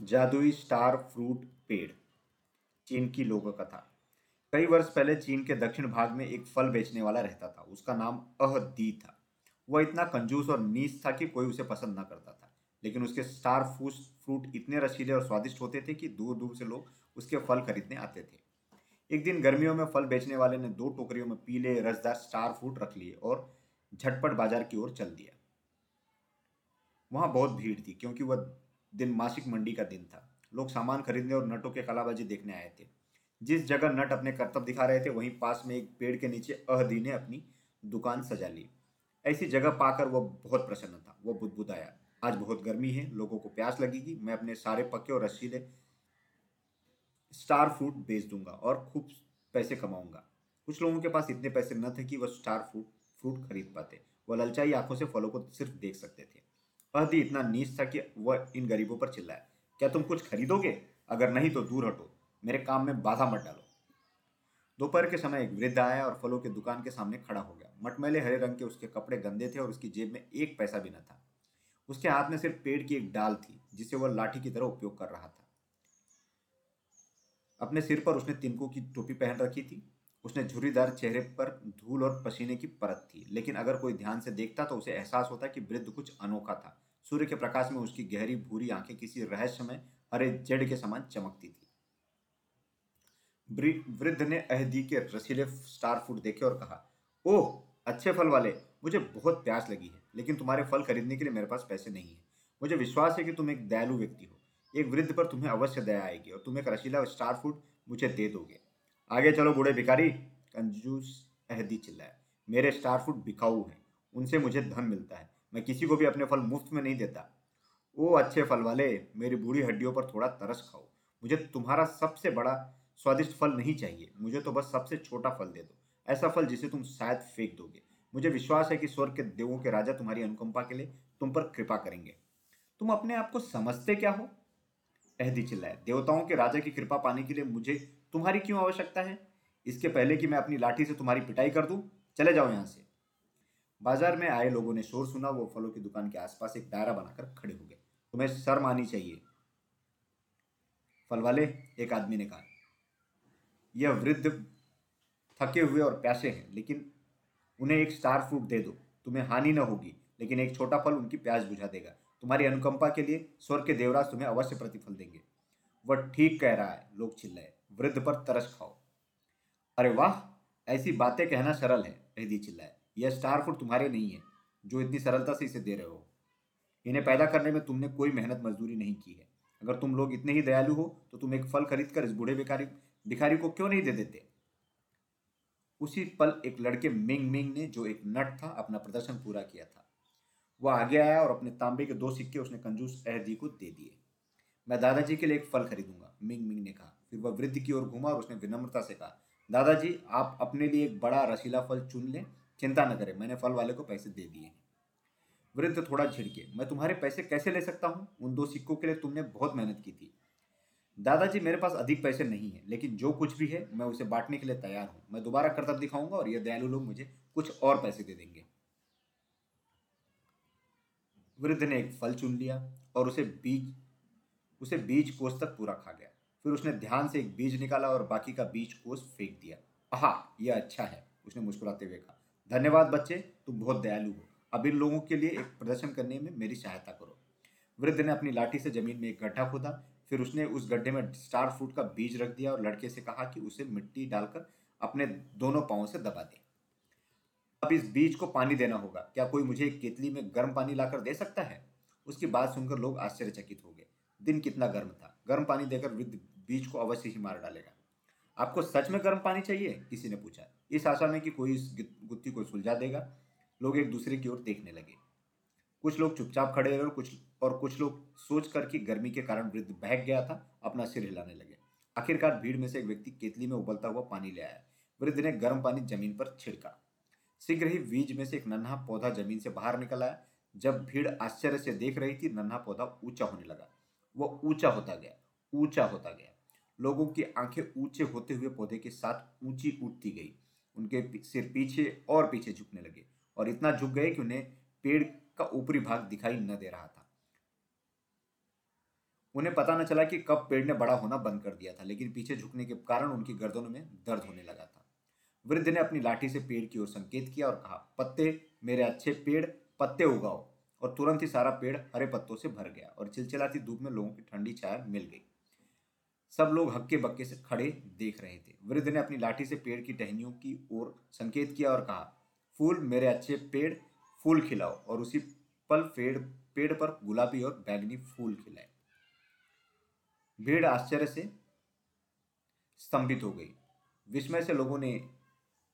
जादुई star fruit पेड़, चीन की लोक कथा कई वर्ष पहले चीन के दक्षिण भाग में एक फल बेचने वाला रहता था। उसका नाम अह दी था। वह इतना कंजूस और नीच था कि कोई उसे पसंद न करता था। लेकिन उसके स्टार फूस फ्रूट इतने रसीले और स्वादिष्ट होते थे कि दूर दूर से लोग उसके फल खरीदने आते थे। एक दिन गर्मियों में फल बेचने वाले ने दो टोकरियों में पीले रसदार स्टार फ्रूट रख लिए और झटपट बाज़ार की ओर चल दिया। वहाँ बहुत भीड़ थी, क्योंकि वह दिन मासिक मंडी का दिन था। लोग सामान खरीदने और नटों के कलाबाजी देखने आए थे। जिस जगह नट अपने कर्तव्य दिखा रहे थे, वहीं पास में एक पेड़ के नीचे अहदी ने अपनी दुकान सजा ली। ऐसी जगह पाकर वह बहुत प्रसन्न था वह बुदबुदाया। आज बहुत गर्मी है, लोगों को प्यास लगेगी, मैं अपने सारे पक्के और रसीले स्टार फ्रूट बेच दूँगा और खूब पैसे कमाऊँगा। कुछ लोगों के पास इतने पैसे न थे कि वह स्टार फ्रूट फ्रूट खरीद पाते। वह ललचाई आँखों से फलों को सिर्फ़ देख सकते थे। अहदी इतना नीच था कि वह इन गरीबों पर चिल्लाया, क्या तुम कुछ खरीदोगे? अगर नहीं तो दूर हटो, मेरे काम में बाधा मत डालो। दोपहर के समय एक वृद्ध आया और फलों की दुकान के सामने खड़ा हो गया। मटमैले हरे रंग के उसके कपड़े गंदे थे और उसकी जेब में एक पैसा भी न था। उसके हाथ में सिर्फ़ पेड़ की एक डाल थी, जिसे वह लाठी की तरह उपयोग कर रहा था। अपने सिर पर उसने तिनकों की टोपी पहन रखी थी। उसने झुर्रीदार चेहरे पर धूल और पसीने की परत थी। लेकिन अगर कोई ध्यान से देखता तो उसे एहसास होता कि वृद्ध कुछ अनोखा था। सूर्य के प्रकाश में उसकी गहरी भूरी आँखें किसी रहस्यमय, हरे जड़ के समान चमकती थी। वृद्ध ने अहदी के रसीले स्टार फ़ूड देखे और कहा, ओह, अच्छे फल वाले, मुझे बहुत प्यास लगी है, लेकिन तुम्हारे फल खरीदने के लिए मेरे पास पैसे नहीं है। मुझे विश्वास है कि तुम एक दयालु व्यक्ति हो। एक वृद्ध पर तुम्हें अवश्य दया आएगी और तुम एक रसीला स्टार फ़ूड मुझे दे दोगे। आगे चलो बूढ़े भिखारी। कंजूस अहदी चिल्लाया मेरे स्टार फ़ूड बिकाऊ हैं। उनसे मुझे धन मिलता है। मैं किसी को भी अपने फल मुफ़्त में नहीं देता। ओ अच्छे फल वाले, मेरी बूढ़ी हड्डियों पर थोड़ा तरस खाओ। मुझे तुम्हारा सबसे बड़ा स्वादिष्ट फल नहीं चाहिए। मुझे तो बस सबसे छोटा फल दे दो। ऐसा फल जिसे तुम शायद फेंक दोगे। मुझे विश्वास है कि स्वर्ग के देवों के राजा तुम्हारी अनुकंपा के लिए तुम पर कृपा करेंगे। तुम अपने आप को समझते क्या हो? अहदी चिल्लाए। देवताओं के राजा की कृपा पाने के लिए मुझे तुम्हारी क्यों आवश्यकता है? इसके पहले कि मैं अपनी लाठी से तुम्हारी पिटाई कर दूँ, चले जाओ यहाँ से। बाज़ार में आए लोगों ने शोर सुना, वो फलों की दुकान के आसपास एक दायरा बनाकर खड़े हो गए। तुम्हें शर्म आनी चाहिए। फल वाले एक आदमी ने कहा, यह वृद्ध थके हुए और प्यासे हैं, लेकिन उन्हें एक स्टार फ्रूट दे दो। तुम्हें हानि न होगी, लेकिन एक छोटा फल उनकी प्यास बुझा देगा। तुम्हारी अनुकंपा के लिए स्वर्ग के देवराज तुम्हें अवश्य प्रतिफल देंगे। वह ठीक कह रहा है, लोग चिल्लाए। वृद्ध पर तरस खाओ। अरे वाह, ऐसी बातें कहना सरल है रिद्धि चिल्लाए। यह स्टार फ़ूड तुम्हारे नहीं है, जो इतनी सरलता से इसे दे रहे हो। इन्हें पैदा करने में तुमने कोई मेहनत मजदूरी नहीं की है। अगर तुम लोग इतने ही दयालु हो तो तुम एक फल खरीद कर इस बूढ़े भिखारी भिखारी को क्यों नहीं दे देते? उसी पल एक लड़के मिंग मिंग ने, जो एक नट था, अपना प्रदर्शन पूरा किया था। वह आगे आया और अपने तांबे के दो सिक्के उसने कंजूस अहदी को दे दिए। मैं दादाजी के लिए एक फल खरीदूँगा, मिंग मिंग ने कहा। फिर वह वृद्ध की ओर घूमा और उसने विनम्रता से कहा, दादाजी, आप अपने लिए एक बड़ा रसीला फल चुन लें। चिंता न करें, मैंने फल वाले को पैसे दे दिए वृद्ध थोड़ा झिड़के, मैं तुम्हारे पैसे कैसे ले सकता हूँ? उन दो सिक्कों के लिए तुमने बहुत मेहनत की थी। दादाजी, मेरे पास अधिक पैसे नहीं है, लेकिन जो कुछ भी है, मैं उसे बांटने के लिए तैयार हूँ। मैं दोबारा कर्तव्य दिखाऊँगा और ये दयालु लोग मुझे कुछ और पैसे दे देंगे। वृद्ध ने एक फल चुन लिया और उसे बीज उसे बीज कोष तक पूरा खा गया। फिर उसने ध्यान से एक बीज निकाला और बाकी का बीज कोस फेंक दिया। आहा यह अच्छा है, उसने मुस्कुराते हुए कहा। धन्यवाद बच्चे, तुम बहुत दयालु हो। अब इन लोगों के लिए एक प्रदर्शन करने में मेरी सहायता करो। वृद्ध ने अपनी लाठी से ज़मीन में एक गड्ढा खोदा, फिर उसने उस गड्ढे में स्टार फ्रूट का बीज रख दिया और लड़के से कहा कि उसे मिट्टी डालकर अपने दोनों पाओं से दबा दे। अब इस बीज को पानी देना होगा। क्या कोई मुझे केतली में गर्म पानी लाकर दे सकता है? उसकी बात सुनकर लोग आश्चर्यचकित हो गए। दिन कितना गर्म था। गर्म पानी देकर वृद्ध बीज को अवश्य ही मार डालेगा। आपको सच में गर्म पानी चाहिए? किसी ने पूछा। इस आशा में कि कोई इस गुत्थी को सुलझा देगा। लोग एक दूसरे की ओर देखने लगे। कुछ लोग चुपचाप खड़े रहे और कुछ और कुछ लोग सोच कर कि गर्मी के कारण वृद्ध बहक गया था, अपना सिर हिलाने लगे। आखिरकार भीड़ में से एक व्यक्ति केतली में उबलता हुआ पानी ले आया। वृद्ध ने गर्म पानी ज़मीन पर छिड़का। शीघ्र ही बीज में से एक नन्हा पौधा ज़मीन से बाहर निकल आया। जब भीड़ आश्चर्य से देख रही थी, नन्हा पौधा ऊँचा होने लगा। वो ऊँचा होता गया, ऊँचा होता गया। लोगों की आँखें ऊँचे होते हुए पौधे के साथ ऊँची उठती गई। उनके सिर पीछे और पीछे झुकने लगे और इतना झुक गए कि उन्हें पेड़ का ऊपरी भाग दिखाई न दे रहा था। उन्हें पता न चला कि कब पेड़ ने बड़ा होना बंद कर दिया था, लेकिन पीछे झुकने के कारण उनकी गर्दनों में दर्द होने लगा था। वृद्ध ने अपनी लाठी से पेड़ की ओर संकेत किया और कहा, पत्ते, मेरे अच्छे पेड़, पत्ते उगाओ। और तुरंत ही सारा पेड़ हरे पत्तों से भर गया और चिलचिलाती धूप में लोगों की ठंडी छाया मिल गई। सब लोग हक्के बक्के से खड़े देख रहे थे। वृद्ध ने अपनी लाठी से पेड़ की टहनियों की ओर संकेत किया और कहा, फूल मेरे अच्छे पेड़, फूल खिलाओ। और उसी पल पेड़ पेड़ पर गुलाबी और बैगनी फूल खिलाए। भीड़ आश्चर्य से स्तंभित हो गई। विस्मय से लोगों ने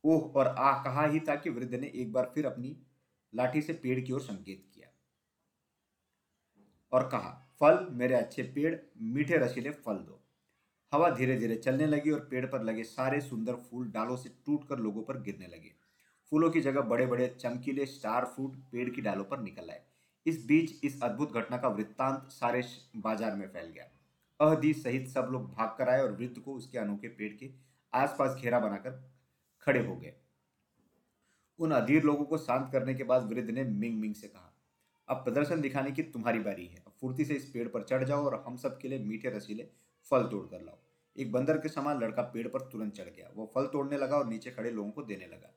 ओह और आह कहा ही था कि वृद्ध ने एक बार फिर अपनी लाठी से पेड़ की ओर संकेत किया और कहा, फल मेरे अच्छे पेड़, मीठे रसीले फल दो। हवा धीरे धीरे चलने लगी और पेड़ पर लगे सारे सुंदर फूल डालों से टूटकर लोगों पर गिरने लगे। फूलों की जगह बड़े बड़े चमकीले स्टार फ्रूट पेड़ की डालों पर निकल आए। इस बीच इस अद्भुत घटना का वृत्तांत सारे बाज़ार में फैल गया। अहदी सहित सब लोग भाग कर आए और वृद्ध को उसके अनोखे पेड़ के आसपास घेरा बनाकर खड़े हो गए। उन अधीर लोगों को शांत करने के बाद वृद्ध ने मिंग मिंग से कहा, अब प्रदर्शन दिखाने की तुम्हारी बारी है। फुर्ती से इस पेड़ पर चढ़ जाओ और हम सब के लिए मीठे रसीले फल तोड़ कर लाओ। एक बंदर के समान लड़का पेड़ पर तुरंत चढ़ गया। वो फल तोड़ने लगा और नीचे खड़े लोगों को देने लगा।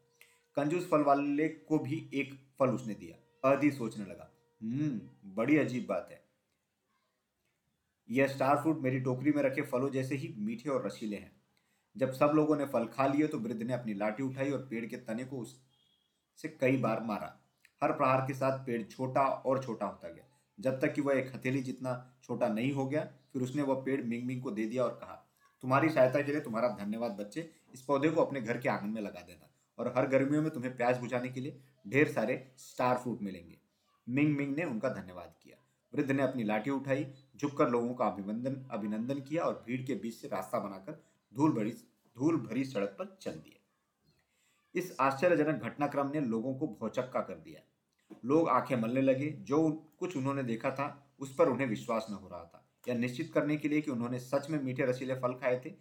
कंजूस फल वाले को भी एक फल उसने दिया। अधी सोचने लगा हम्म बड़ी अजीब बात है। यह स्टार फ्रूट मेरी टोकरी में रखे फलों जैसे ही मीठे और रसीले हैं। जब सब लोगों ने फल खा लिए तो वृद्ध ने अपनी लाठी उठाई और पेड़ के तने को उससे कई बार मारा। हर प्रहार के साथ पेड़ छोटा और छोटा होता गया। जब तक कि वह एक हथेली जितना छोटा नहीं हो गया, फिर उसने वह पेड़ मिंग मिंग को दे दिया और कहा, तुम्हारी सहायता के लिए तुम्हारा धन्यवाद बच्चे, इस पौधे को अपने घर के आँगन में लगा देना और हर गर्मियों में तुम्हें प्याज बुझाने के लिए ढेर सारे स्टार फ्रूट मिलेंगे। मिंग मिंग ने उनका धन्यवाद किया। वृद्ध ने अपनी लाठी उठाई, झुककर लोगों का अभिनंदन अभिनंदन किया और भीड़ के बीच से रास्ता बनाकर धूल भरी धूल भरी सड़क पर चल दिया इस आश्चर्यजनक घटनाक्रम ने लोगों को भौचक्का कर दिया। लोग आँखें मलने लगे, जो कुछ उन्होंने देखा था, उस पर उन्हें विश्वास न हो रहा था। या निश्चित करने के लिए कि उन्होंने सच में मीठे रसीले फल खाए थे,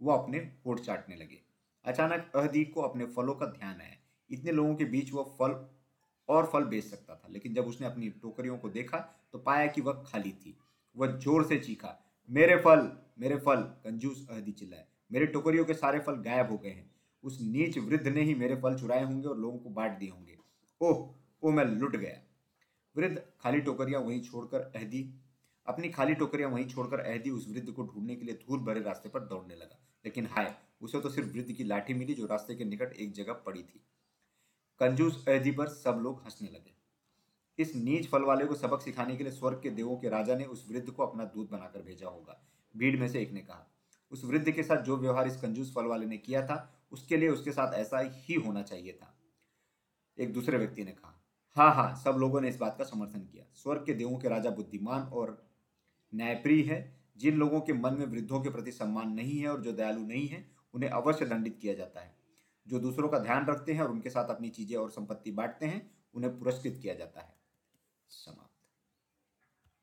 वो अपने होठ चाटने लगे। अचानक अहदीक को अपने फलों का ध्यान आया इतने लोगों के बीच वह फल, और फल बेच सकता था, लेकिन जब उसने अपनी टोकरियों को देखा तो पाया कि वह खाली थी। वह ज़ोर से चीखा, मेरे फल मेरे फल, कंजूस अहदी चिल्लाए। मेरे टोकरियों के सारे फल गायब हो गए हैं। उस नीच वृद्ध ने ही मेरे फल चुराए होंगे और लोगों को बांट दिए होंगे। ओह ओह मैं लुट गया। वृद्ध खाली टोकरियाँ वहीं छोड़कर अहदी, अपनी खाली टोकरियाँ वहीं छोड़कर अहदी उस वृद्ध को ढूँढने के लिए धूल भरे रास्ते पर दौड़ने लगा। लेकिन हाय, उसे तो सिर्फ़ वृद्ध की लाठी मिली जो रास्ते के निकट एक जगह पड़ी थी। कंजूस अहदी पर सब लोग हंसने लगे। इस नीच फल वाले को सबक सिखाने के लिए स्वर्ग के देवों के राजा ने उस वृद्ध को अपना दूध बनाकर भेजा होगा। भीड़ में से एक ने कहा, उस वृद्ध के साथ जो व्यवहार इस कंजूस फल वाले ने किया था, उसके लिए उसके साथ ऐसा ही होना चाहिए था। एक दूसरे व्यक्ति ने कहा हाँ हाँ सब लोगों ने इस बात का समर्थन किया। स्वर्ग के देवों के राजा बुद्धिमान और न्यायप्रिय है, जिन लोगों के मन में वृद्धों के प्रति सम्मान नहीं है और जो दयालु नहीं है, उन्हें अवश्य दंडित किया जाता है। जो दूसरों का ध्यान रखते हैं और उनके साथ अपनी चीज़ें और संपत्ति बांटते हैं, उन्हें पुरस्कृत किया जाता है। समाप्त।